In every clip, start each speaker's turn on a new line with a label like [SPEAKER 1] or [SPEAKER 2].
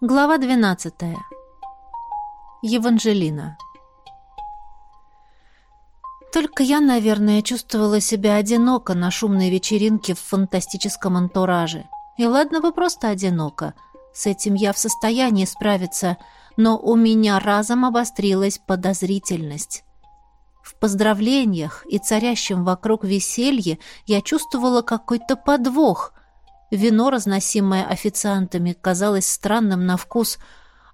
[SPEAKER 1] Глава 12. Евангелина. Только я, наверное, чувствовала себя одиноко на шумной вечеринке в фантастическом антураже. И ладно бы просто одиноко. С этим я в состоянии справиться, но у меня разом обострилась подозрительность. В поздравлениях и царящем вокруг веселье я чувствовала какой-то подвох, Вино, разносимое официантами, казалось странным на вкус,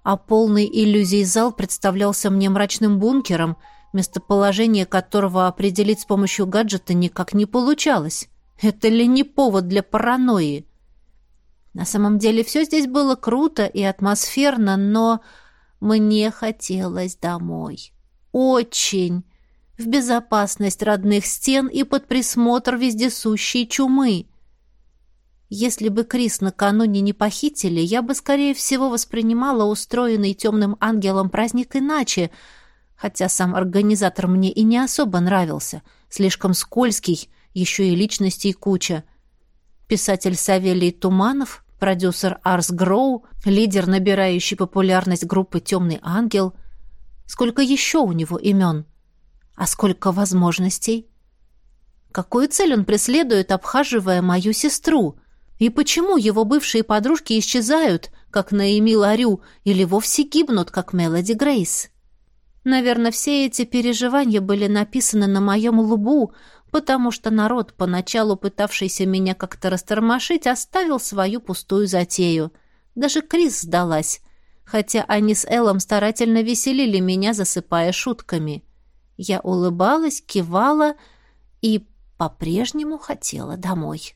[SPEAKER 1] а полный иллюзий зал представлялся мне мрачным бункером, местоположение которого определить с помощью гаджета никак не получалось. Это ли не повод для паранойи? На самом деле все здесь было круто и атмосферно, но мне хотелось домой. Очень. В безопасность родных стен и под присмотр вездесущей чумы. Если бы Крис накануне не похитили, я бы, скорее всего, воспринимала устроенный темным ангелом праздник иначе, хотя сам организатор мне и не особо нравился, слишком скользкий, еще и личностей куча. Писатель Савелий Туманов, продюсер Арс Гроу, лидер, набирающий популярность группы «Темный ангел». Сколько еще у него имен? А сколько возможностей? Какую цель он преследует, обхаживая мою сестру — и почему его бывшие подружки исчезают, как Наэми Ларю, или вовсе гибнут, как Мелоди Грейс? Наверное, все эти переживания были написаны на моем лбу, потому что народ, поначалу пытавшийся меня как-то растормошить, оставил свою пустую затею. Даже Крис сдалась, хотя они с Эллом старательно веселили меня, засыпая шутками. Я улыбалась, кивала и по-прежнему хотела домой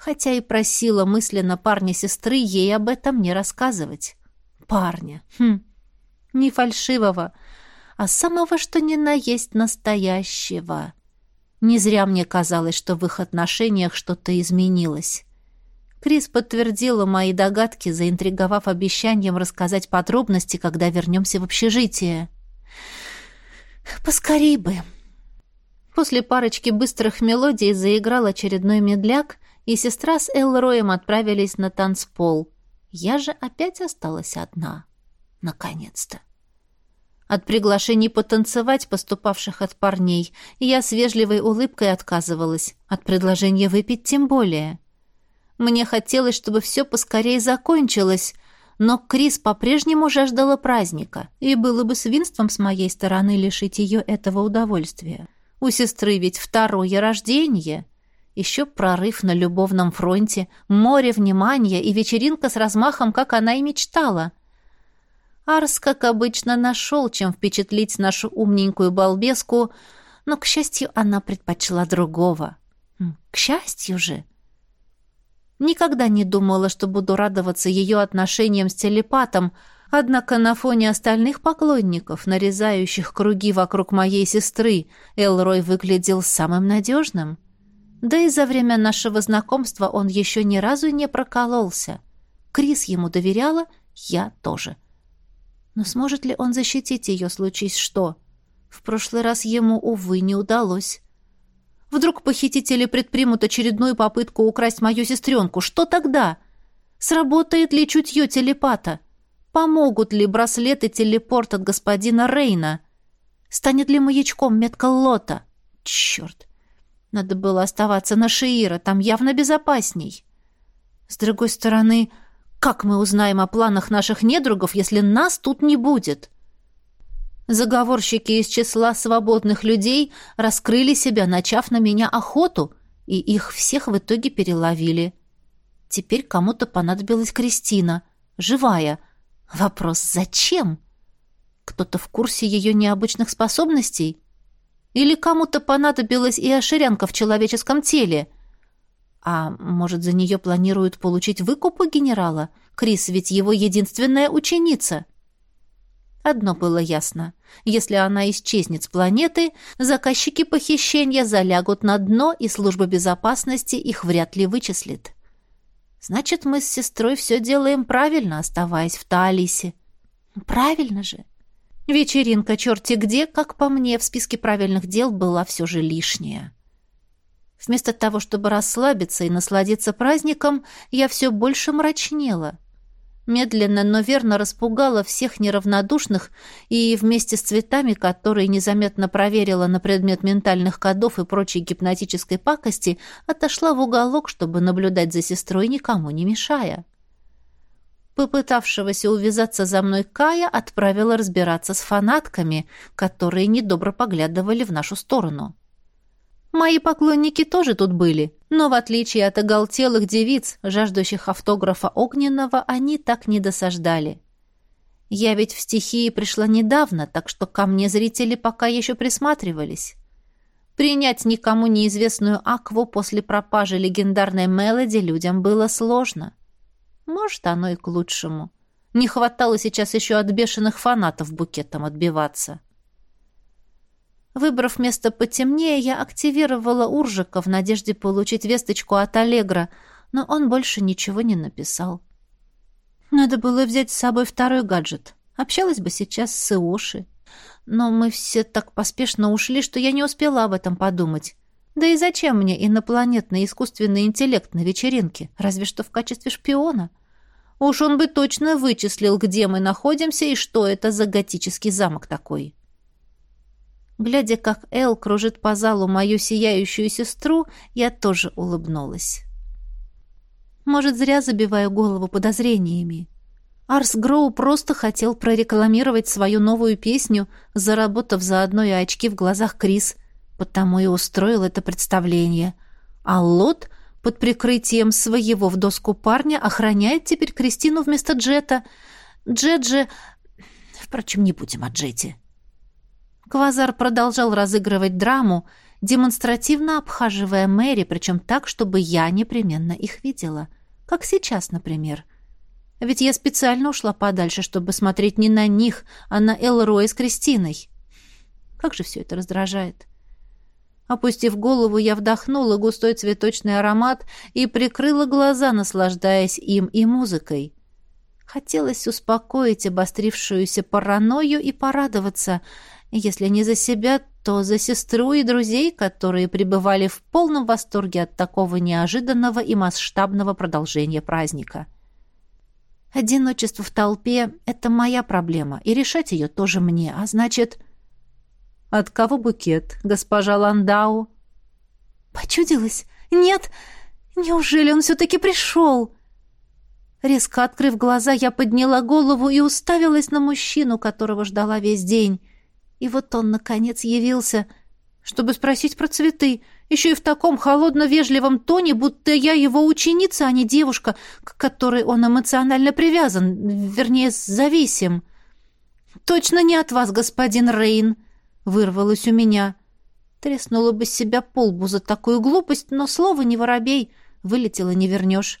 [SPEAKER 1] хотя и просила мысленно парня сестры ей об этом не рассказывать. Парня. Хм. Не фальшивого, а самого что ни на есть настоящего. Не зря мне казалось, что в их отношениях что-то изменилось. Крис подтвердила мои догадки, заинтриговав обещанием рассказать подробности, когда вернемся в общежитие. «Поскорей бы!» После парочки быстрых мелодий заиграл очередной медляк, и сестра с Элроем отправились на танцпол. Я же опять осталась одна. Наконец-то. От приглашений потанцевать, поступавших от парней, я с вежливой улыбкой отказывалась, от предложения выпить тем более. Мне хотелось, чтобы все поскорее закончилось, но Крис по-прежнему жаждала праздника, и было бы свинством с моей стороны лишить ее этого удовольствия. У сестры ведь второе рождение. Еще прорыв на любовном фронте, море внимания и вечеринка с размахом, как она и мечтала. Арс, как обычно, нашел, чем впечатлить нашу умненькую балбеску, но, к счастью, она предпочла другого. К счастью же! Никогда не думала, что буду радоваться ее отношениям с телепатом, однако на фоне остальных поклонников, нарезающих круги вокруг моей сестры, Элрой выглядел самым надежным — да и за время нашего знакомства он еще ни разу не прокололся. Крис ему доверяла, я тоже. Но сможет ли он защитить ее, случись что? В прошлый раз ему, увы, не удалось. Вдруг похитители предпримут очередную попытку украсть мою сестренку. Что тогда? Сработает ли чутье телепата? Помогут ли браслеты телепорт от господина Рейна? Станет ли маячком метка Лота? Черт! Надо было оставаться на Шиира, там явно безопасней. С другой стороны, как мы узнаем о планах наших недругов, если нас тут не будет? Заговорщики из числа свободных людей раскрыли себя, начав на меня охоту, и их всех в итоге переловили. Теперь кому-то понадобилась Кристина, живая. Вопрос «зачем?» Кто-то в курсе ее необычных способностей? Или кому-то понадобилась и оширянка в человеческом теле? А может, за нее планируют получить выкуп у генерала? Крис ведь его единственная ученица. Одно было ясно. Если она исчезнет с планеты, заказчики похищения залягут на дно, и служба безопасности их вряд ли вычислит. Значит, мы с сестрой все делаем правильно, оставаясь в Таалисе. Правильно же. Вечеринка черти где, как по мне, в списке правильных дел была все же лишняя. Вместо того, чтобы расслабиться и насладиться праздником, я все больше мрачнела. медленно, но верно распугала всех неравнодушных и вместе с цветами, которые незаметно проверила на предмет ментальных кодов и прочей гипнотической пакости, отошла в уголок, чтобы наблюдать за сестрой, никому не мешая. Попытавшегося увязаться за мной Кая отправила разбираться с фанатками, которые недобро поглядывали в нашу сторону. Мои поклонники тоже тут были, но в отличие от оголтелых девиц, жаждущих автографа Огненного, они так не досаждали. Я ведь в стихии пришла недавно, так что ко мне зрители пока еще присматривались. Принять никому неизвестную Акву после пропажи легендарной Мелоди людям было сложно. Может, оно и к лучшему. Не хватало сейчас еще от бешеных фанатов букетом отбиваться. Выбрав место потемнее, я активировала Уржика в надежде получить весточку от Аллегра, но он больше ничего не написал. Надо было взять с собой второй гаджет. Общалась бы сейчас с Иоши. Но мы все так поспешно ушли, что я не успела об этом подумать. Да и зачем мне инопланетный искусственный интеллект на вечеринке? Разве что в качестве шпиона. Уж он бы точно вычислил, где мы находимся и что это за готический замок такой. Глядя, как Эл кружит по залу мою сияющую сестру, я тоже улыбнулась. Может, зря забиваю голову подозрениями. Арс Гроу просто хотел прорекламировать свою новую песню, заработав заодно и очки в глазах Крис, потому и устроил это представление. А Лот под прикрытием своего в доску парня охраняет теперь Кристину вместо Джета. Джет же... Впрочем, не будем о Джете. Квазар продолжал разыгрывать драму, демонстративно обхаживая Мэри, причем так, чтобы я непременно их видела. Как сейчас, например. Ведь я специально ушла подальше, чтобы смотреть не на них, а на Элроя с Кристиной. Как же все это раздражает. Опустив голову, я вдохнула густой цветочный аромат и прикрыла глаза, наслаждаясь им и музыкой. Хотелось успокоить обострившуюся паранойю и порадоваться — если не за себя, то за сестру и друзей, которые пребывали в полном восторге от такого неожиданного и масштабного продолжения праздника. Одиночество в толпе — это моя проблема, и решать ее тоже мне, а значит... «От кого букет, госпожа Ландау?» «Почудилась? Нет! Неужели он все-таки пришел?» Резко открыв глаза, я подняла голову и уставилась на мужчину, которого ждала весь день. И вот он, наконец, явился, чтобы спросить про цветы, еще и в таком холодно-вежливом тоне, будто я его ученица, а не девушка, к которой он эмоционально привязан, вернее, зависим. «Точно не от вас, господин Рейн!» — вырвалось у меня. Треснула бы себя полбу за такую глупость, но слово не воробей, вылетело не вернешь.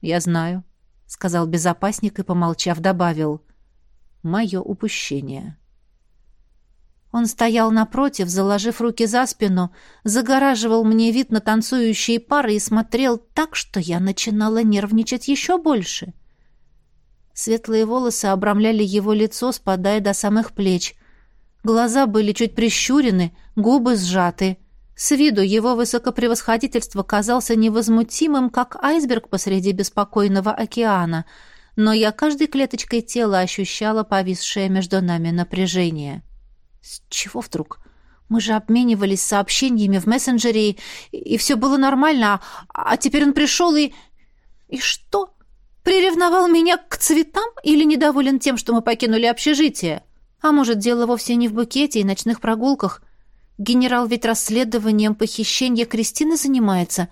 [SPEAKER 1] «Я знаю», — сказал безопасник и, помолчав, добавил. «Мое упущение». Он стоял напротив, заложив руки за спину, загораживал мне вид на танцующие пары и смотрел так, что я начинала нервничать еще больше. Светлые волосы обрамляли его лицо, спадая до самых плеч. Глаза были чуть прищурены, губы сжаты. С виду его высокопревосходительство казался невозмутимым, как айсберг посреди беспокойного океана, но я каждой клеточкой тела ощущала повисшее между нами напряжение. — с чего вдруг? Мы же обменивались сообщениями в мессенджере, и, и все было нормально, а, а теперь он пришел и... И что? Приревновал меня к цветам или недоволен тем, что мы покинули общежитие? А может, дело вовсе не в букете и ночных прогулках? Генерал ведь расследованием похищения Кристины занимается.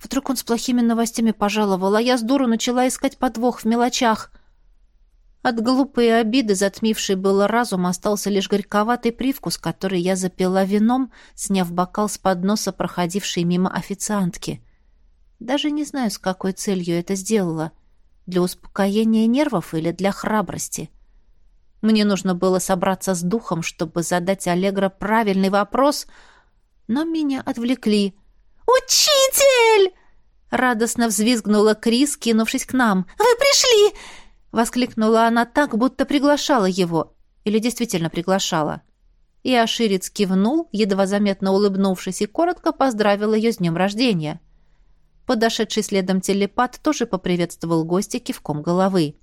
[SPEAKER 1] Вдруг он с плохими новостями пожаловал, а я с дуру начала искать подвох в мелочах. От глупой обиды, затмившей было разум, остался лишь горьковатый привкус, который я запила вином, сняв бокал с подноса проходившей мимо официантки. Даже не знаю, с какой целью это сделала. Для успокоения нервов или для храбрости. Мне нужно было собраться с духом, чтобы задать Аллегро правильный вопрос, но меня отвлекли. «Учитель!» Радостно взвизгнула Крис, кинувшись к нам. «Вы пришли! Воскликнула она так, будто приглашала его. Или действительно приглашала. И Аширец кивнул, едва заметно улыбнувшись, и коротко поздравил ее с днем рождения. Подошедший следом телепат тоже поприветствовал гостя кивком головы.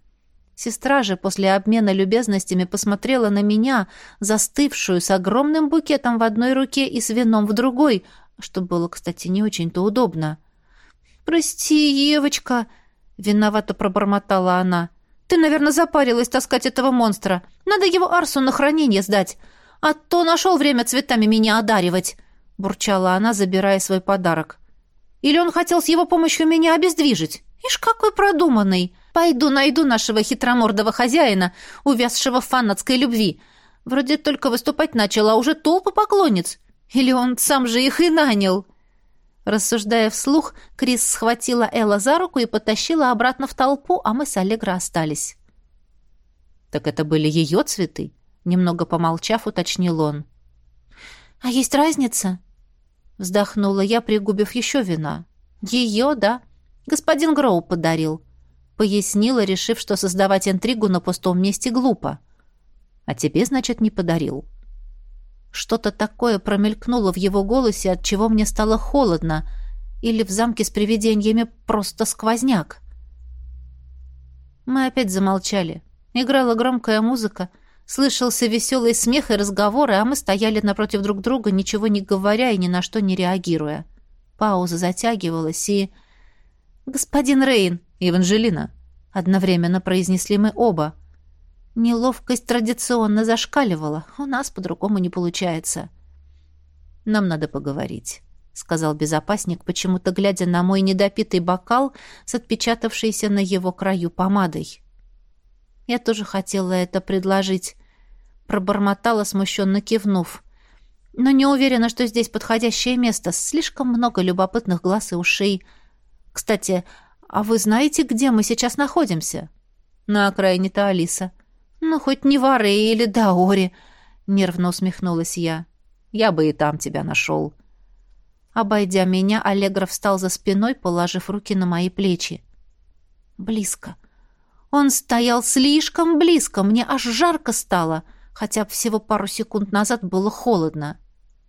[SPEAKER 1] Сестра же после обмена любезностями посмотрела на меня, застывшую с огромным букетом в одной руке и с вином в другой, что было, кстати, не очень-то удобно. «Прости, Евочка!» — виновато пробормотала она. «Ты, наверное, запарилась таскать этого монстра. Надо его Арсу на хранение сдать. А то нашел время цветами меня одаривать!» — бурчала она, забирая свой подарок. Или он хотел с его помощью меня обездвижить? Ишь, какой продуманный! Пойду найду нашего хитромордого хозяина, увязшего в фанатской любви. Вроде только выступать начал, а уже толпа поклонниц. Или он сам же их и нанял?» Рассуждая вслух, Крис схватила Элла за руку и потащила обратно в толпу, а мы с Аллегро остались. «Так это были ее цветы?» Немного помолчав, уточнил он. «А есть разница?» Вздохнула я, пригубив еще вина. «Ее, да. Господин Гроу подарил». Пояснила, решив, что создавать интригу на пустом месте глупо. «А тебе, значит, не подарил». Что-то такое промелькнуло в его голосе, от чего мне стало холодно. Или в замке с привидениями просто сквозняк. Мы опять замолчали. Играла громкая музыка, Слышался веселый смех и разговоры, а мы стояли напротив друг друга, ничего не говоря и ни на что не реагируя. Пауза затягивалась, и... «Господин Рейн!» «Еванжелина!» — одновременно произнесли мы оба. Неловкость традиционно зашкаливала. У нас по-другому не получается. «Нам надо поговорить», — сказал безопасник, почему-то глядя на мой недопитый бокал с отпечатавшейся на его краю помадой. Я тоже хотела это предложить, пробормотала, смущенно кивнув. Но не уверена, что здесь подходящее место. Слишком много любопытных глаз и ушей. Кстати, а вы знаете, где мы сейчас находимся? На окраине Таалиса. Ну, хоть не в Аре или Даоре, нервно усмехнулась я. Я бы и там тебя нашел. Обойдя меня, Аллегров встал за спиной, положив руки на мои плечи. Близко. Он стоял слишком близко, мне аж жарко стало — хотя всего пару секунд назад было холодно.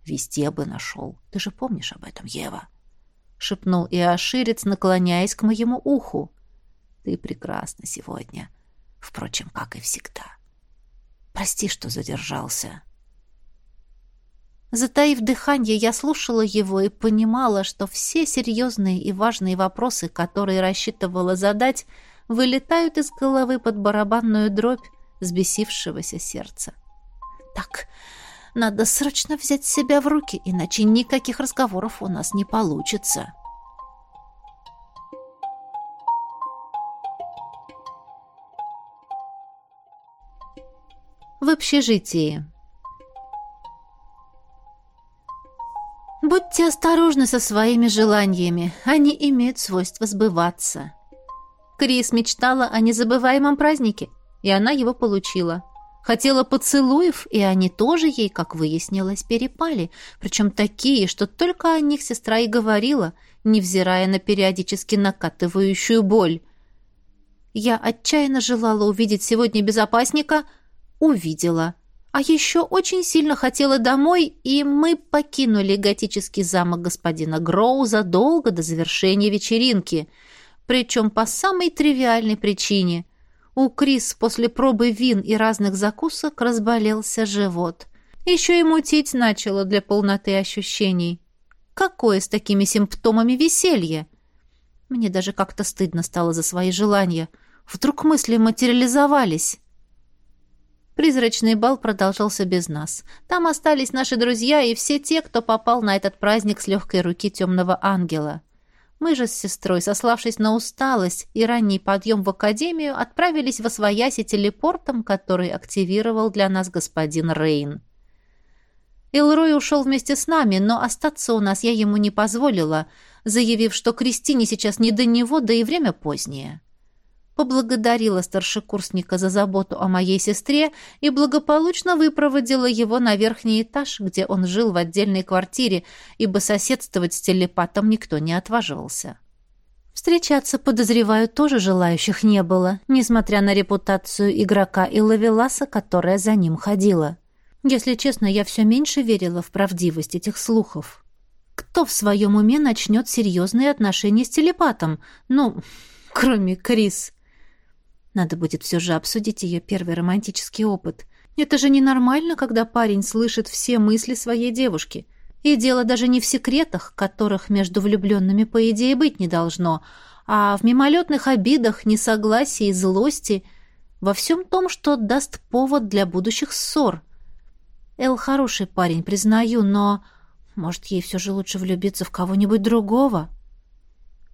[SPEAKER 1] Везде бы нашел. Ты же помнишь об этом, Ева?» — шепнул Иоширец, наклоняясь к моему уху. «Ты прекрасна сегодня. Впрочем, как и всегда. Прости, что задержался». Затаив дыхание, я слушала его и понимала, что все серьезные и важные вопросы, которые рассчитывала задать, вылетают из головы под барабанную дробь взбесившегося сердца. Так, надо срочно взять себя в руки, иначе никаких разговоров у нас не получится. В общежитии. Будьте осторожны со своими желаниями. Они имеют свойство сбываться. Крис мечтала о незабываемом празднике, и она его получила. Хотела поцелуев, и они тоже ей, как выяснилось, перепали, причем такие, что только о них сестра и говорила, невзирая на периодически накатывающую боль. Я отчаянно желала увидеть сегодня безопасника, увидела. А еще очень сильно хотела домой, и мы покинули готический замок господина Гроу задолго до завершения вечеринки, причем по самой тривиальной причине — у Крис после пробы вин и разных закусок разболелся живот. Еще и мутить начало для полноты ощущений. Какое с такими симптомами веселье? Мне даже как-то стыдно стало за свои желания. Вдруг мысли материализовались. Призрачный бал продолжался без нас. Там остались наши друзья и все те, кто попал на этот праздник с легкой руки темного ангела. Мы же с сестрой, сославшись на усталость и ранний подъем в академию, отправились в Освояси телепортом, который активировал для нас господин Рейн. Илрой ушел вместе с нами, но остаться у нас я ему не позволила, заявив, что Кристине сейчас не до него, да и время позднее поблагодарила старшекурсника за заботу о моей сестре и благополучно выпроводила его на верхний этаж, где он жил в отдельной квартире, ибо соседствовать с телепатом никто не отваживался. Встречаться, подозреваю, тоже желающих не было, несмотря на репутацию игрока и лавеласа, которая за ним ходила. Если честно, я все меньше верила в правдивость этих слухов. Кто в своем уме начнет серьезные отношения с телепатом? Ну, кроме Крис. Надо будет все же обсудить ее первый романтический опыт. Это же ненормально, когда парень слышит все мысли своей девушки. И дело даже не в секретах, которых между влюбленными, по идее, быть не должно, а в мимолетных обидах, несогласии, злости, во всем том, что даст повод для будущих ссор. Эл хороший парень, признаю, но, может, ей все же лучше влюбиться в кого-нибудь другого?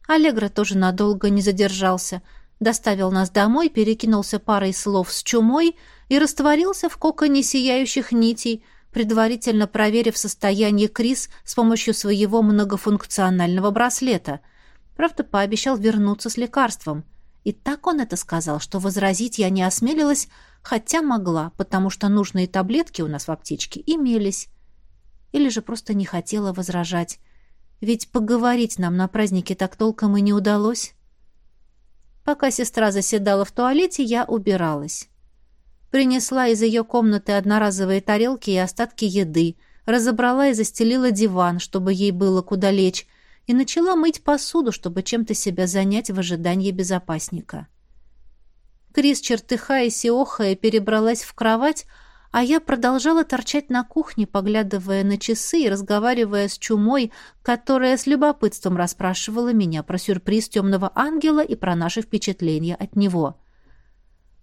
[SPEAKER 1] Аллегра тоже надолго не задержался, доставил нас домой, перекинулся парой слов с чумой и растворился в коконе сияющих нитей, предварительно проверив состояние Крис с помощью своего многофункционального браслета. Правда, пообещал вернуться с лекарством. И так он это сказал, что возразить я не осмелилась, хотя могла, потому что нужные таблетки у нас в аптечке имелись. Или же просто не хотела возражать. Ведь поговорить нам на празднике так толком и не удалось. Пока сестра заседала в туалете, я убиралась. Принесла из ее комнаты одноразовые тарелки и остатки еды, разобрала и застелила диван, чтобы ей было куда лечь, и начала мыть посуду, чтобы чем-то себя занять в ожидании безопасника. Крис, чертыхаясь и охая, перебралась в кровать, а я продолжала торчать на кухне, поглядывая на часы и разговаривая с чумой, которая с любопытством расспрашивала меня про сюрприз темного ангела и про наши впечатления от него.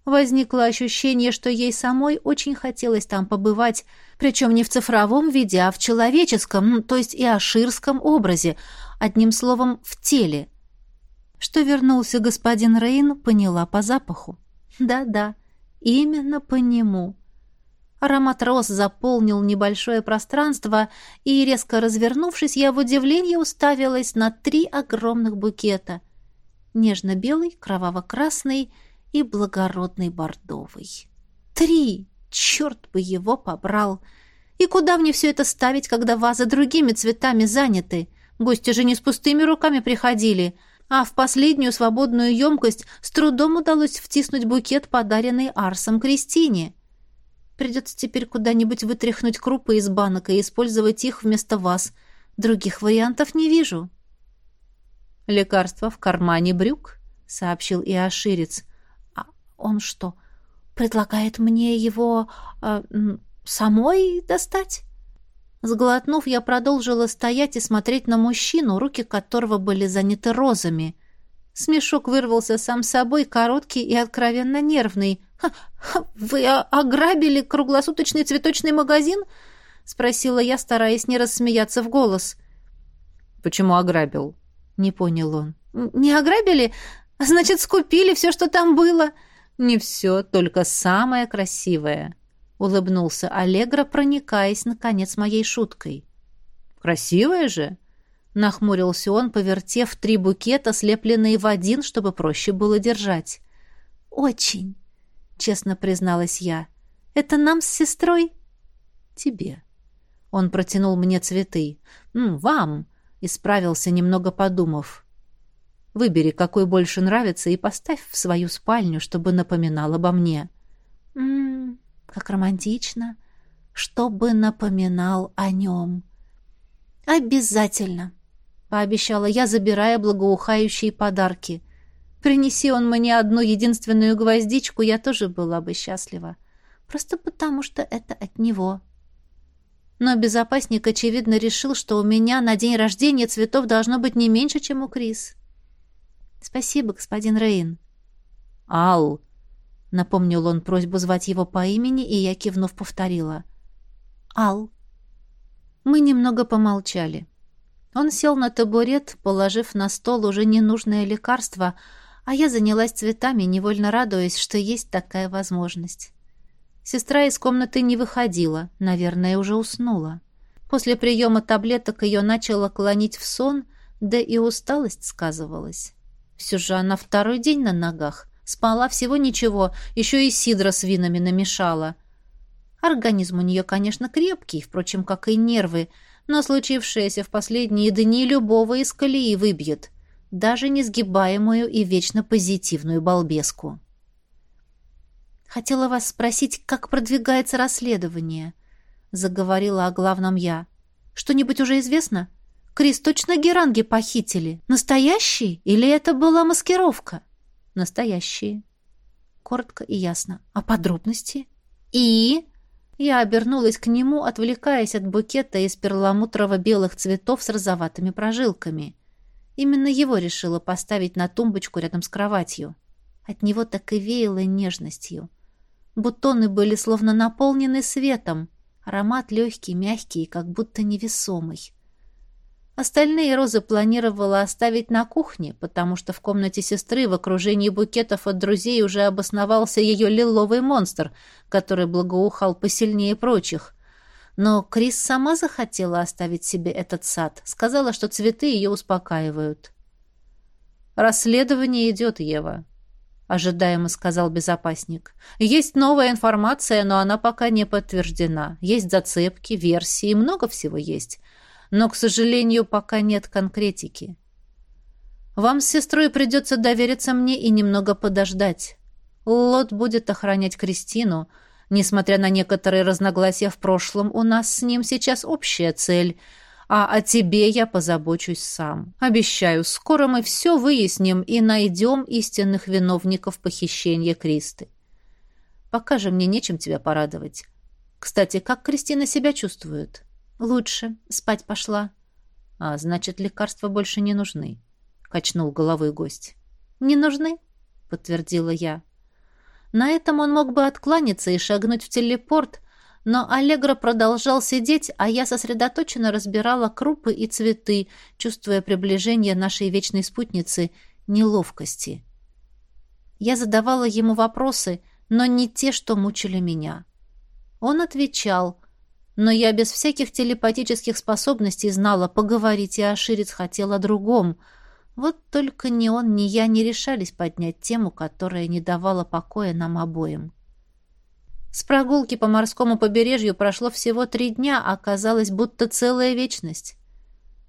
[SPEAKER 1] Возникло ощущение, что ей самой очень хотелось там побывать, причем не в цифровом виде, а в человеческом, то есть и аширском образе, одним словом, в теле. Что вернулся господин Рейн, поняла по запаху. Да-да, именно по нему. Аромат роз заполнил небольшое пространство, и, резко развернувшись, я в удивлении уставилась на три огромных букета. Нежно-белый, кроваво-красный — и благородный бордовый. Три! Черт бы его побрал! И куда мне все это ставить, когда вазы другими цветами заняты? Гости же не с пустыми руками приходили, а в последнюю свободную емкость с трудом удалось втиснуть букет, подаренный Арсом Кристине. Придется теперь куда-нибудь вытряхнуть крупы из банок и использовать их вместо вас. Других вариантов не вижу. «Лекарство в кармане брюк», — сообщил Иоширец. Он что, предлагает мне его э, самой достать? Сглотнув, я продолжила стоять и смотреть на мужчину, руки которого были заняты розами. Смешок вырвался сам собой, короткий и откровенно нервный. «Ха, ха, «Вы ограбили круглосуточный цветочный магазин?» — спросила я, стараясь не рассмеяться в голос.
[SPEAKER 2] «Почему ограбил?» — не понял он.
[SPEAKER 1] «Не ограбили? Значит, скупили все, что там было?»
[SPEAKER 2] Не все, только самое красивое», — улыбнулся Аллегра, проникаясь, наконец, моей шуткой.
[SPEAKER 1] «Красивое же?» — нахмурился он, повертев три букета, слепленные в один, чтобы проще было держать. «Очень», — честно призналась я. «Это нам с сестрой?»
[SPEAKER 2] «Тебе». Он протянул мне цветы. «Вам», — исправился, немного подумав. Выбери, какой больше нравится, и поставь в свою спальню, чтобы напоминал обо мне.
[SPEAKER 1] Ммм, как романтично. Чтобы напоминал о нем. Обязательно, пообещала я, забирая благоухающие подарки. Принеси он мне одну единственную гвоздичку, я тоже была бы счастлива. Просто потому, что это от него. Но безопасник, очевидно, решил, что у меня на день рождения цветов должно быть не меньше, чем у Крис. «Спасибо, господин Рейн».
[SPEAKER 2] «Ал!» — напомнил он просьбу звать его по имени, и я, кивнув, повторила.
[SPEAKER 1] «Ал». Мы немного помолчали. Он сел на табурет, положив на стол уже ненужное лекарство, а я занялась цветами, невольно радуясь, что есть такая возможность. Сестра из комнаты не выходила, наверное, уже уснула. После приема таблеток ее начало клонить в сон, да и усталость сказывалась. Все же она второй день на ногах. Спала всего ничего, еще и сидра с винами намешала. Организм у нее, конечно, крепкий, впрочем, как и нервы, но случившееся в последние дни любого из колеи выбьет, даже несгибаемую и вечно позитивную балбеску. «Хотела вас спросить, как продвигается расследование?» — заговорила о главном я. «Что-нибудь уже известно? Крис, точно геранги похитили? Настоящие? Или это была маскировка?»
[SPEAKER 2] «Настоящие».
[SPEAKER 1] Коротко и ясно. «А подробности?» «И?» Я обернулась к нему, отвлекаясь от букета из перламутрово-белых цветов с розоватыми прожилками. Именно его решила поставить на тумбочку рядом с кроватью. От него так и веяло нежностью. Бутоны были словно наполнены светом. Аромат легкий, мягкий и как будто невесомый. Остальные розы планировала оставить на кухне, потому что в комнате сестры в окружении букетов от друзей уже обосновался ее лиловый монстр, который благоухал посильнее прочих. Но Крис сама захотела оставить себе этот сад, сказала, что цветы ее успокаивают.
[SPEAKER 2] «Расследование идет, Ева», — ожидаемо сказал безопасник. «Есть новая информация, но она пока не подтверждена. Есть зацепки, версии, много всего есть но, к сожалению, пока нет конкретики. Вам с сестрой придется довериться мне и немного подождать. Лот будет охранять Кристину. Несмотря на некоторые разногласия в прошлом, у нас с ним сейчас общая цель. А о тебе я позабочусь сам. Обещаю, скоро мы все выясним и найдем истинных виновников похищения Кристы. Пока же мне нечем тебя порадовать. Кстати, как Кристина себя чувствует?»
[SPEAKER 1] «Лучше. Спать пошла».
[SPEAKER 2] «А значит, лекарства больше не нужны», — качнул головой гость.
[SPEAKER 1] «Не нужны?» — подтвердила я. На этом он мог бы откланяться и шагнуть в телепорт, но Аллегро продолжал сидеть, а я сосредоточенно разбирала крупы и цветы, чувствуя приближение нашей вечной спутницы неловкости. Я задавала ему вопросы, но не те, что мучили меня. Он отвечал, но я без всяких телепатических способностей знала, поговорить и Аширец хотел о другом. Вот только ни он, ни я не решались поднять тему, которая не давала покоя нам обоим. С прогулки по морскому побережью прошло всего три дня, а оказалось, будто целая вечность.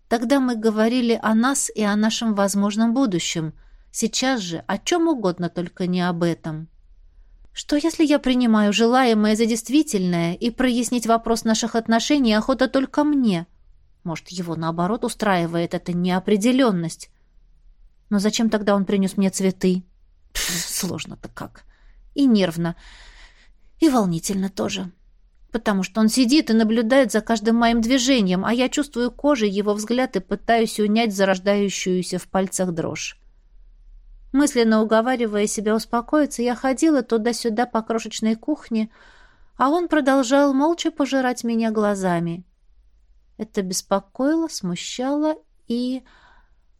[SPEAKER 1] Тогда мы говорили о нас и о нашем возможном будущем. Сейчас же о чем угодно, только не об этом. Что, если я принимаю желаемое за действительное, и прояснить вопрос наших отношений охота только мне? Может, его, наоборот, устраивает эта неопределенность? Но зачем тогда он принес мне цветы? Сложно-то как. И нервно. И волнительно тоже. Потому что он сидит и наблюдает за каждым моим движением, а я чувствую кожей его взгляд и пытаюсь унять зарождающуюся в пальцах дрожь. Мысленно уговаривая себя успокоиться, я ходила туда-сюда по крошечной кухне, а он продолжал молча пожирать меня глазами. Это беспокоило, смущало и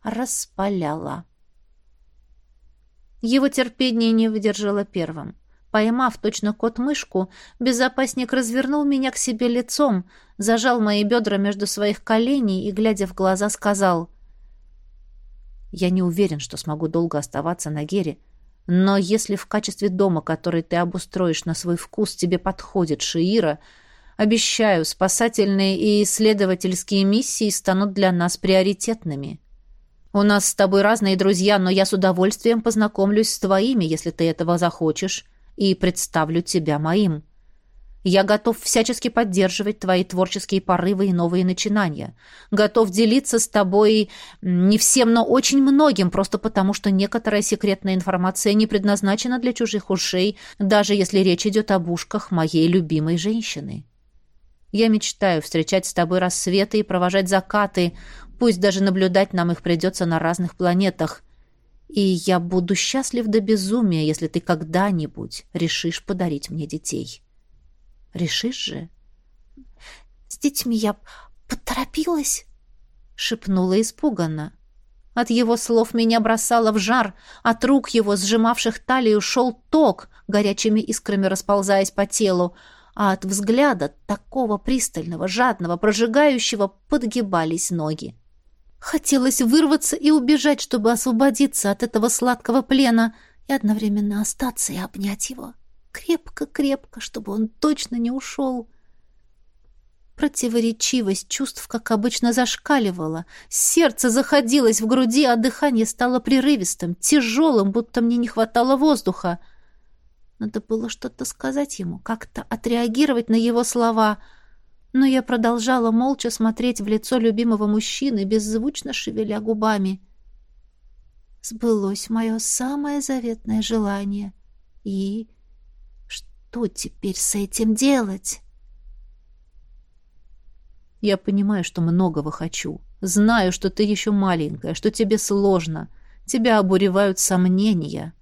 [SPEAKER 1] распаляло. Его терпение не выдержало первым. Поймав точно кот-мышку, безопасник развернул меня к себе лицом, зажал мои бедра между своих коленей и, глядя в глаза, сказал я не уверен, что смогу долго оставаться на Гере, но если в качестве дома, который ты обустроишь на свой вкус, тебе подходит Шиира, обещаю, спасательные и исследовательские миссии станут для нас приоритетными. У нас с тобой разные друзья, но я с удовольствием познакомлюсь с твоими, если ты этого захочешь, и представлю тебя моим. Я готов всячески поддерживать твои творческие порывы и новые начинания. Готов делиться с тобой не всем, но очень многим, просто потому что некоторая секретная информация не предназначена для чужих ушей, даже если речь идет об ушках моей любимой женщины. Я мечтаю встречать с тобой рассветы и провожать закаты, пусть даже наблюдать нам их придется на разных планетах. И я буду счастлив до безумия, если ты когда-нибудь решишь подарить мне детей». Решишь же?
[SPEAKER 2] С детьми я поторопилась, шепнула испуганно. От его слов меня бросало в жар, от рук его, сжимавших талию, шел ток, горячими искрами расползаясь по телу, а от взгляда, такого пристального, жадного, прожигающего, подгибались ноги. Хотелось вырваться и убежать, чтобы освободиться от этого сладкого плена и одновременно остаться и обнять его. — Крепко-крепко, чтобы он точно не ушел. Противоречивость чувств, как обычно, зашкаливала. Сердце заходилось в груди, а дыхание стало прерывистым, тяжелым, будто мне не хватало воздуха. Надо было что-то сказать ему, как-то отреагировать на его слова.
[SPEAKER 1] Но я продолжала молча смотреть в лицо любимого мужчины, беззвучно шевеля губами. Сбылось мое самое заветное желание. И что теперь с этим делать?
[SPEAKER 2] Я понимаю, что многого хочу. Знаю, что ты еще маленькая, что тебе сложно. Тебя обуревают сомнения.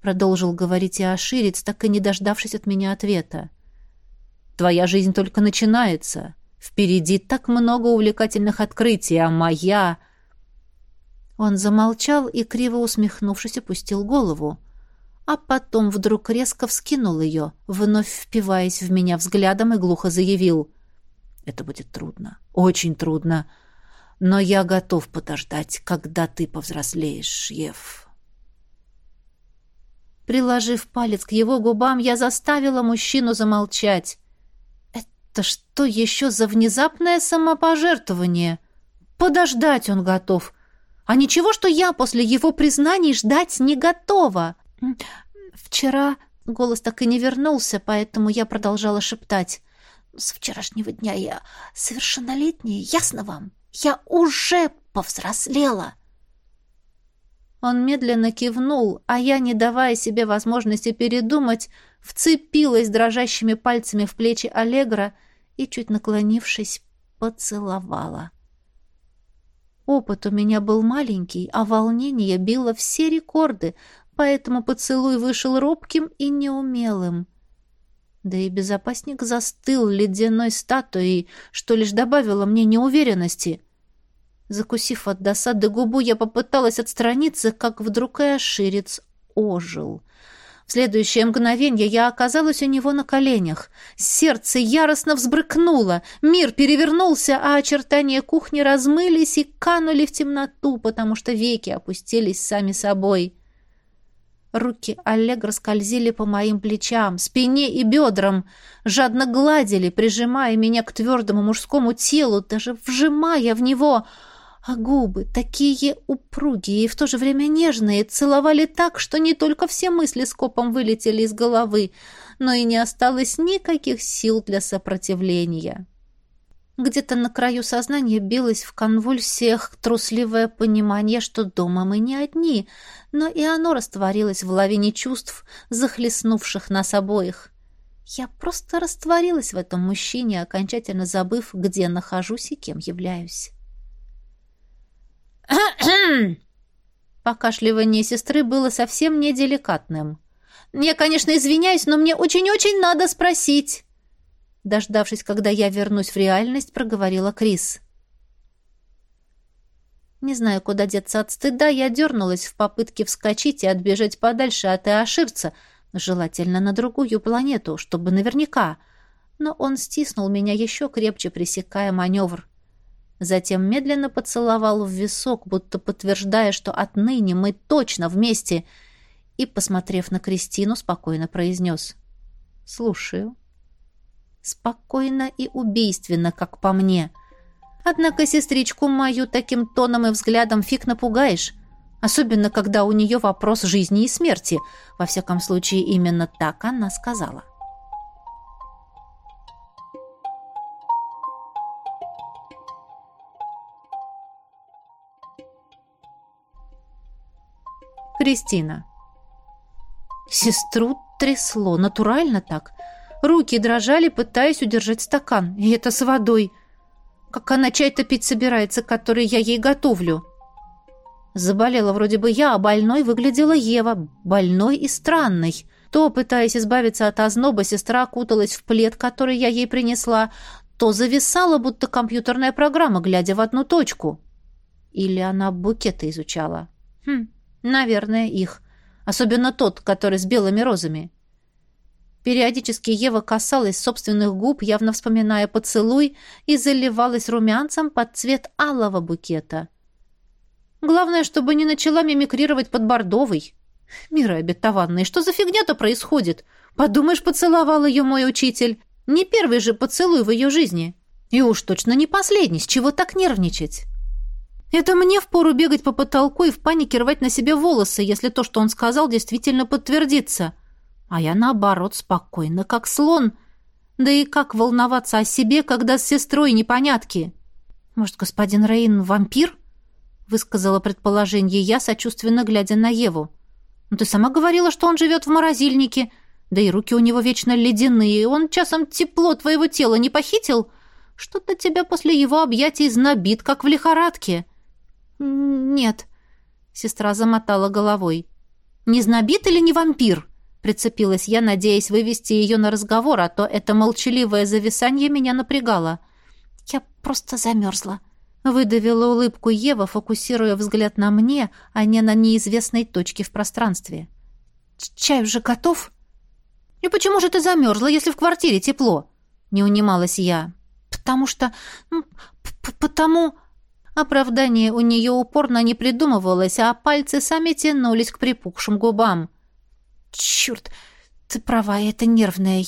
[SPEAKER 2] Продолжил говорить и оширец, так и не дождавшись от меня ответа. Твоя жизнь только начинается. Впереди так много увлекательных открытий, а моя... Он замолчал и, криво усмехнувшись, опустил голову. А потом вдруг резко вскинул ее, вновь впиваясь в меня взглядом и глухо заявил. «Это будет трудно, очень трудно, но я готов подождать, когда ты повзрослеешь, Ев».
[SPEAKER 1] Приложив палец к его губам, я заставила мужчину замолчать. «Это что еще за внезапное самопожертвование? Подождать он готов!» А ничего, что я после его признаний ждать не готова. Вчера голос так и не вернулся, поэтому я продолжала шептать. С вчерашнего дня я совершеннолетняя, ясно вам? Я уже повзрослела. Он медленно кивнул, а я, не давая себе возможности передумать, вцепилась дрожащими пальцами в плечи Аллегра и, чуть наклонившись, поцеловала. Опыт у меня был маленький, а волнение било все рекорды, поэтому поцелуй вышел робким и неумелым. Да и безопасник застыл ледяной статуей, что лишь добавило мне неуверенности. Закусив от досады губу, я попыталась отстраниться, как вдруг и оширец ожил. В следующее мгновение я оказалась у него на коленях. Сердце яростно взбрыкнуло, мир перевернулся, а очертания кухни размылись и канули в темноту, потому что веки опустились сами собой. Руки Олега скользили по моим плечам, спине и бедрам, жадно гладили, прижимая меня к твердому мужскому телу, даже вжимая в него — а губы, такие упругие и в то же время нежные, целовали так, что не только все мысли скопом вылетели из головы, но и не осталось никаких сил для сопротивления. Где-то на краю сознания билось в конвульсиях трусливое понимание, что дома мы не одни, но и оно растворилось в лавине чувств, захлестнувших нас обоих. Я просто растворилась в этом мужчине, окончательно забыв, где нахожусь и кем являюсь. Покашливание сестры было совсем неделикатным. «Я, конечно, извиняюсь, но мне очень-очень надо спросить!» Дождавшись, когда я вернусь в реальность, проговорила Крис. Не знаю, куда деться от стыда, я дернулась в попытке вскочить и отбежать подальше от Эоширца, желательно на другую планету, чтобы наверняка. Но он стиснул меня еще крепче, пресекая маневр. Затем медленно поцеловал в висок, будто подтверждая, что отныне мы точно вместе, и, посмотрев на Кристину, спокойно произнес «Слушаю». Спокойно и убийственно, как по мне. Однако сестричку мою таким тоном и взглядом фиг напугаешь, особенно когда у нее вопрос жизни и смерти. Во всяком случае, именно так она сказала. Кристина. Сестру трясло, натурально так. Руки дрожали, пытаясь удержать стакан. И это с водой. Как она чай-то пить собирается, который я ей готовлю. Заболела вроде бы я, а больной выглядела Ева. Больной и странной. То, пытаясь избавиться от озноба, сестра окуталась в плед, который я ей принесла, то зависала, будто компьютерная программа, глядя в одну точку. Или она букеты изучала. Хм, Наверное, их. Особенно тот, который с белыми розами. Периодически Ева касалась собственных губ, явно вспоминая поцелуй, и заливалась румянцем под цвет алого букета. Главное, чтобы не начала мимикрировать под бордовый. Мира обетованные, что за фигня-то происходит? Подумаешь, поцеловал ее мой учитель. Не первый же поцелуй в ее жизни. И уж точно не последний, с чего так нервничать? Это мне впору бегать по потолку и в панике рвать на себе волосы, если то, что он сказал, действительно подтвердится. А я, наоборот, спокойно, как слон. Да и как волноваться о себе, когда с сестрой непонятки? Может, господин Рейн вампир? Высказала предположение я, сочувственно глядя на Еву. Ну ты сама говорила, что он живет в морозильнике. Да и руки у него вечно ледяные. Он часом тепло твоего тела не похитил? Что-то тебя после его объятий знобит, как в лихорадке. Нет. Сестра замотала головой. Не знобит или не вампир? Прицепилась я, надеясь вывести ее на разговор, а то это молчаливое зависание меня напрягало. «Я просто замерзла», — выдавила улыбку Ева, фокусируя взгляд на мне, а не на неизвестной точке в пространстве. «Чай уже готов?» «И почему же ты замерзла, если в квартире тепло?» — не унималась я. «Потому что... Ну, потому...» Оправдание у нее упорно не придумывалось, а пальцы сами тянулись к припухшим губам. «Черт, ты права, это нервное.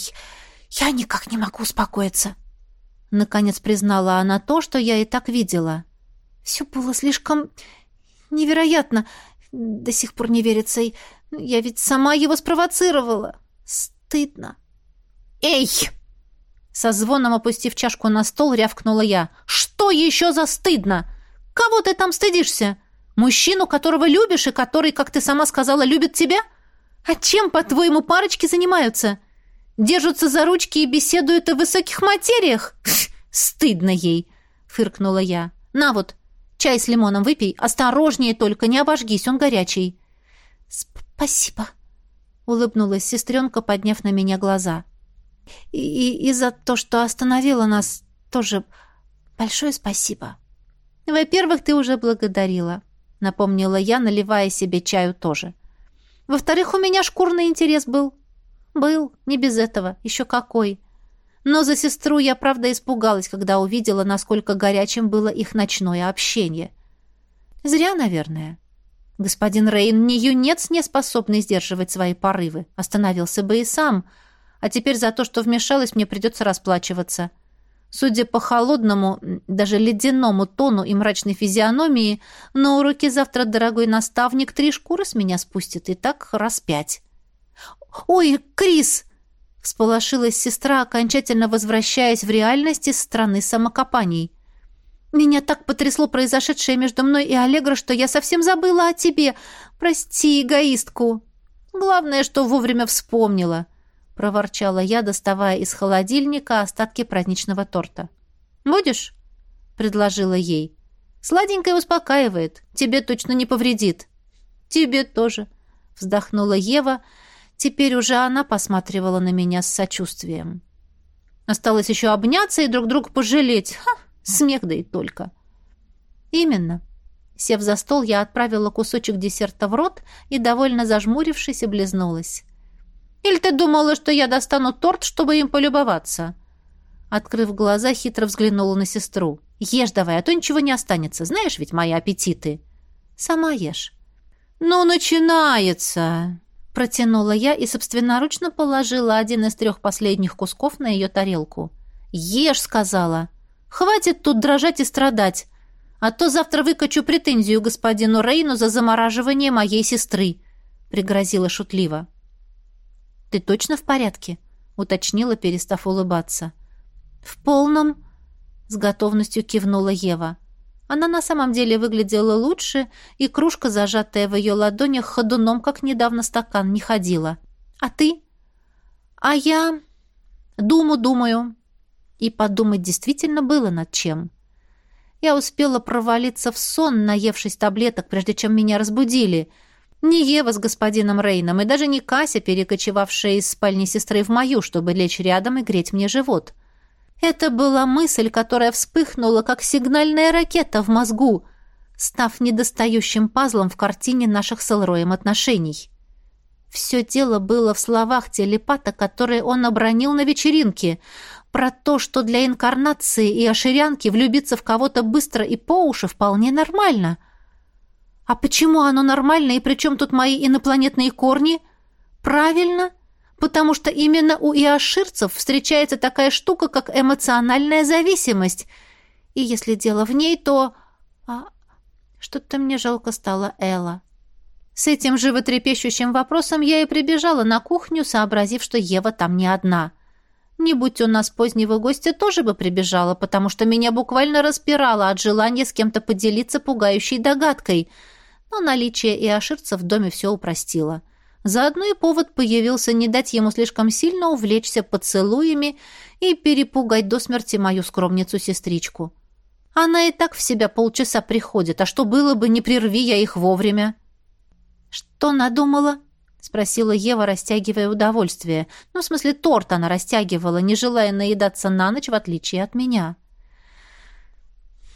[SPEAKER 1] Я никак не могу успокоиться». Наконец признала она то, что я и так видела. «Все было слишком невероятно. До сих пор не верится. Я ведь сама его спровоцировала. Стыдно». «Эй!» Со звоном опустив чашку на стол, рявкнула я. «Что еще за стыдно? Кого ты там стыдишься? Мужчину, которого любишь и который, как ты сама сказала, любит тебя?» А чем, по-твоему, парочки занимаются? Держатся за ручки и беседуют о высоких материях? Стыдно ей, фыркнула я. На вот, чай с лимоном выпей, осторожнее только, не обожгись, он горячий. Спасибо, улыбнулась сестренка, подняв на меня глаза. И, и, и за то, что остановила нас, тоже большое спасибо. Во-первых, ты уже благодарила, напомнила я, наливая себе чаю тоже. Во-вторых, у меня шкурный интерес был. Был, не без этого, еще какой. Но за сестру я, правда, испугалась, когда увидела, насколько горячим было их ночное общение. Зря, наверное. Господин Рейн не юнец, не способный сдерживать свои порывы. Остановился бы и сам. А теперь за то, что вмешалась, мне придется расплачиваться. Судя по холодному, даже ледяному тону и мрачной физиономии, на уроке завтра дорогой наставник три шкуры с меня спустит, и так раз пять. «Ой, Крис!» — всполошилась сестра, окончательно возвращаясь в реальность из страны самокопаний. «Меня так потрясло произошедшее между мной и Аллегро, что я совсем забыла о тебе. Прости, эгоистку. Главное, что вовремя вспомнила» проворчала я, доставая из холодильника остатки праздничного торта. «Будешь?» — предложила ей. «Сладенькое успокаивает. Тебе точно не повредит». «Тебе тоже», — вздохнула Ева. Теперь уже она посматривала на меня с сочувствием. Осталось еще обняться и друг друга пожалеть. Ха, смех да и только. «Именно». Сев за стол, я отправила кусочек десерта в рот и, довольно зажмурившись, облизнулась. Или ты думала, что я достану торт, чтобы им полюбоваться?» Открыв глаза, хитро взглянула на сестру. «Ешь давай, а то ничего не останется. Знаешь ведь мои аппетиты». «Сама ешь». «Ну, начинается!» Протянула я и собственноручно положила один из трех последних кусков на ее тарелку. «Ешь!» — сказала. «Хватит тут дрожать и страдать, а то завтра выкачу претензию господину Рейну за замораживание моей сестры», — пригрозила шутливо. «Ты точно в порядке?» — уточнила, перестав улыбаться. «В полном...» — с готовностью кивнула Ева. Она на самом деле выглядела лучше, и кружка, зажатая в ее ладонях, ходуном, как недавно стакан, не ходила. «А ты?» «А я...» «Думу, думаю». И подумать действительно было над чем. Я успела провалиться в сон, наевшись таблеток, прежде чем меня разбудили — не Ева с господином Рейном и даже не Кася, перекочевавшая из спальни сестры в мою, чтобы лечь рядом и греть мне живот. Это была мысль, которая вспыхнула, как сигнальная ракета в мозгу, став недостающим пазлом в картине наших с Элроем отношений. Все дело было в словах телепата, которые он обронил на вечеринке, про то, что для инкарнации и оширянки влюбиться в кого-то быстро и по уши вполне нормально — а почему оно нормально, и при чем тут мои инопланетные корни? Правильно, потому что именно у иоширцев встречается такая штука, как эмоциональная зависимость. И если дело в ней, то... А... Что-то мне жалко стало Элла. С этим животрепещущим вопросом я и прибежала на кухню, сообразив, что Ева там не одна. Не будь у нас позднего гостя, тоже бы прибежала, потому что меня буквально распирало от желания с кем-то поделиться пугающей догадкой. Но наличие и оширца в доме все упростило. Заодно и повод появился не дать ему слишком сильно увлечься поцелуями и перепугать до смерти мою скромницу-сестричку. Она и так в себя полчаса приходит, а что было бы, не прерви я их вовремя. «Что надумала?» — спросила Ева, растягивая удовольствие. Ну, в смысле, торт она растягивала, не желая наедаться на ночь, в отличие от меня.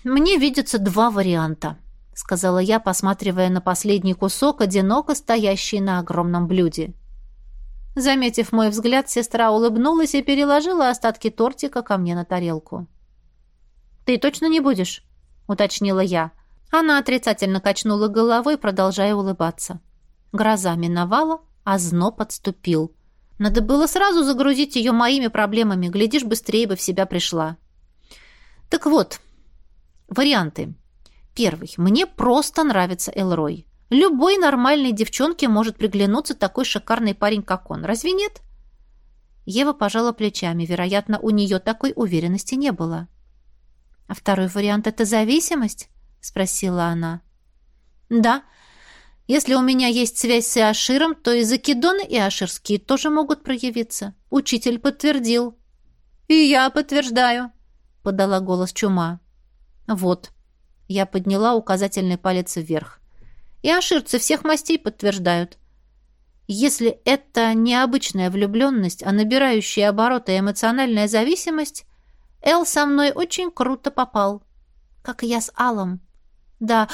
[SPEAKER 1] «Мне видятся два варианта», — сказала я, посматривая на последний кусок, одиноко стоящий на огромном блюде. Заметив мой взгляд, сестра улыбнулась и переложила остатки тортика ко мне на тарелку. «Ты точно не будешь?» — уточнила я. Она отрицательно качнула головой, продолжая улыбаться. Гроза миновала, а зно подступил. Надо было сразу загрузить ее моими проблемами, глядишь, быстрее бы в себя пришла. Так вот, варианты. Первый. Мне просто нравится Элрой. Любой нормальной девчонке может приглянуться такой шикарный парень, как он. Разве нет? Ева пожала плечами. Вероятно, у нее такой уверенности не было. «А второй вариант — это зависимость?» — спросила она. «Да, если у меня есть связь с Иоширом, то и закидоны и аширские тоже могут проявиться. Учитель подтвердил. И я подтверждаю, подала голос чума. Вот. Я подняла указательный палец вверх. И аширцы всех мастей подтверждают. Если это не обычная влюбленность, а набирающая обороты эмоциональная зависимость, Эл со мной очень круто попал. Как и я с Алом. Да.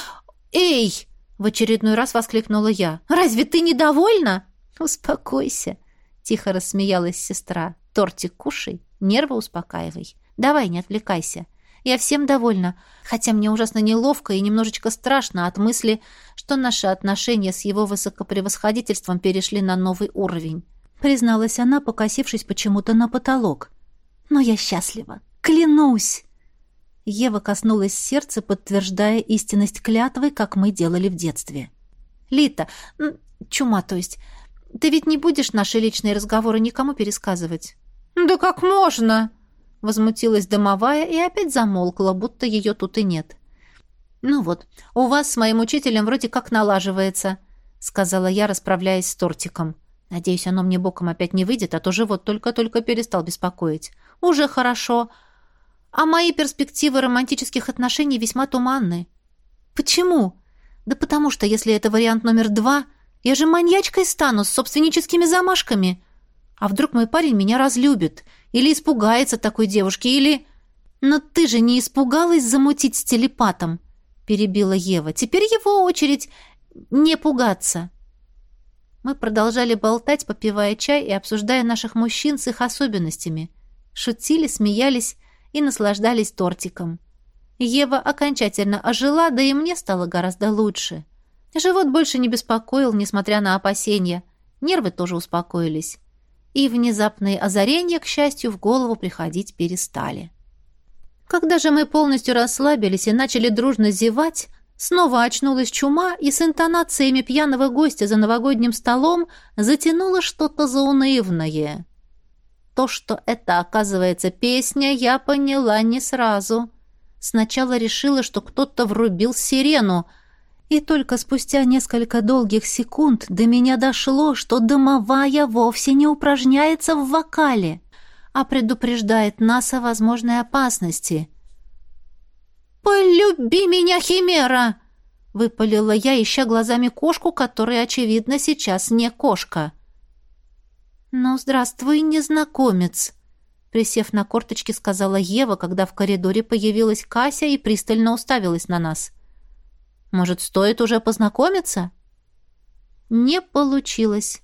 [SPEAKER 1] Эй! В очередной раз воскликнула я. «Разве ты недовольна?» «Успокойся», — тихо рассмеялась сестра. «Тортик кушай, нервы успокаивай. Давай, не отвлекайся. Я всем довольна, хотя мне ужасно неловко и немножечко страшно от мысли, что наши отношения с его высокопревосходительством перешли на новый уровень», призналась она, покосившись почему-то на потолок. «Но я счастлива. Клянусь!» Ева коснулась сердца, подтверждая истинность клятвы, как мы делали в детстве. «Лита, чума, то есть, ты ведь не будешь наши личные разговоры никому пересказывать?» «Да как можно?» Возмутилась домовая и опять замолкла, будто ее тут и нет. «Ну вот, у вас с моим учителем вроде как налаживается», сказала я, расправляясь с тортиком. «Надеюсь, оно мне боком опять не выйдет, а то живот только-только перестал беспокоить. Уже хорошо. А мои перспективы романтических отношений весьма туманны. Почему? Да потому что, если это вариант номер два, я же маньячкой стану с собственническими замашками. А вдруг мой парень меня разлюбит? Или испугается такой девушки? Или... Но ты же не испугалась замутить с телепатом? Перебила Ева. Теперь его очередь не пугаться. Мы продолжали болтать, попивая чай и обсуждая наших мужчин с их особенностями. Шутили, смеялись и наслаждались тортиком. Ева окончательно ожила, да и мне стало гораздо лучше. Живот больше не беспокоил, несмотря на опасения. Нервы тоже успокоились. И внезапные озарения, к счастью, в голову приходить перестали. Когда же мы полностью расслабились и начали дружно зевать, снова очнулась чума и с интонациями пьяного гостя за новогодним столом затянула что-то заунывное. То, что это, оказывается, песня, я поняла не сразу. Сначала решила, что кто-то врубил сирену, и только спустя несколько долгих секунд до меня дошло, что домовая вовсе не упражняется в вокале, а предупреждает нас о возможной опасности. «Полюби меня, Химера!» — выпалила я, ища глазами кошку, которая, очевидно, сейчас не кошка. «Ну, здравствуй, незнакомец!» Присев на корточки, сказала Ева, когда в коридоре появилась Кася и пристально уставилась на нас. «Может, стоит уже познакомиться?» Не получилось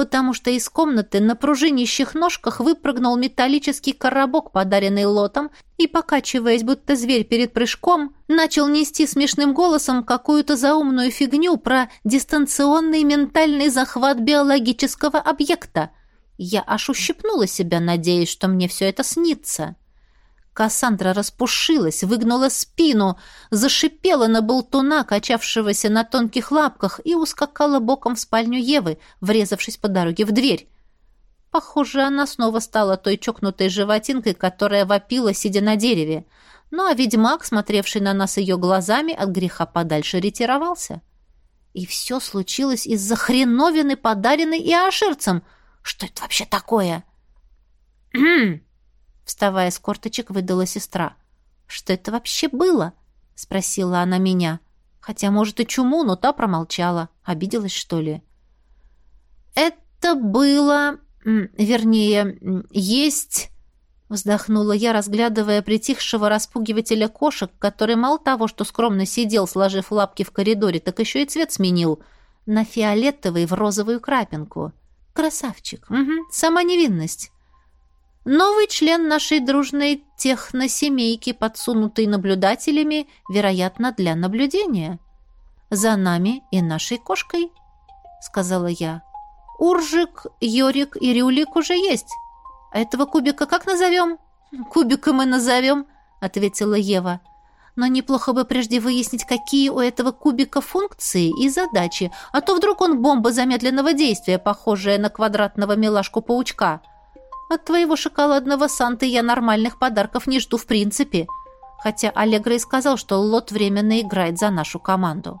[SPEAKER 1] потому что из комнаты на пружинищих ножках выпрыгнул металлический коробок, подаренный лотом, и, покачиваясь, будто зверь перед прыжком, начал нести смешным голосом какую-то заумную фигню про дистанционный ментальный захват биологического объекта. Я аж ущипнула себя, надеясь, что мне все это снится. Кассандра распушилась, выгнула спину, зашипела на болтуна, качавшегося на тонких лапках, и ускакала боком в спальню Евы, врезавшись по дороге в дверь. Похоже, она снова стала той чокнутой животинкой, которая вопила, сидя на дереве. Ну а ведьмак, смотревший на нас ее глазами, от греха подальше ретировался. И все случилось из-за хреновины, подаренной и аширцем. Что это вообще такое? Вставая с корточек, выдала сестра. «Что это вообще было?» — спросила она меня. Хотя, может, и чуму, но та промолчала. Обиделась, что ли? «Это было...» Вернее, есть... Вздохнула я, разглядывая притихшего распугивателя кошек, который мало того, что скромно сидел, сложив лапки в коридоре, так еще и цвет сменил. На фиолетовый в розовую крапинку. Красавчик. Угу. Сама невинность. Новый член нашей дружной техносемейки, подсунутый наблюдателями, вероятно, для наблюдения. За нами и нашей кошкой, сказала я. Уржик, Йорик и Рюлик уже есть. А этого кубика как назовем? Кубика мы назовем, ответила Ева. Но неплохо бы прежде выяснить, какие у этого кубика функции и задачи, а то вдруг он бомба замедленного действия, похожая на квадратного милашку-паучка. От твоего шоколадного Санты я нормальных подарков не жду в принципе, хотя Аллегра и сказал, что Лот временно играет за нашу команду.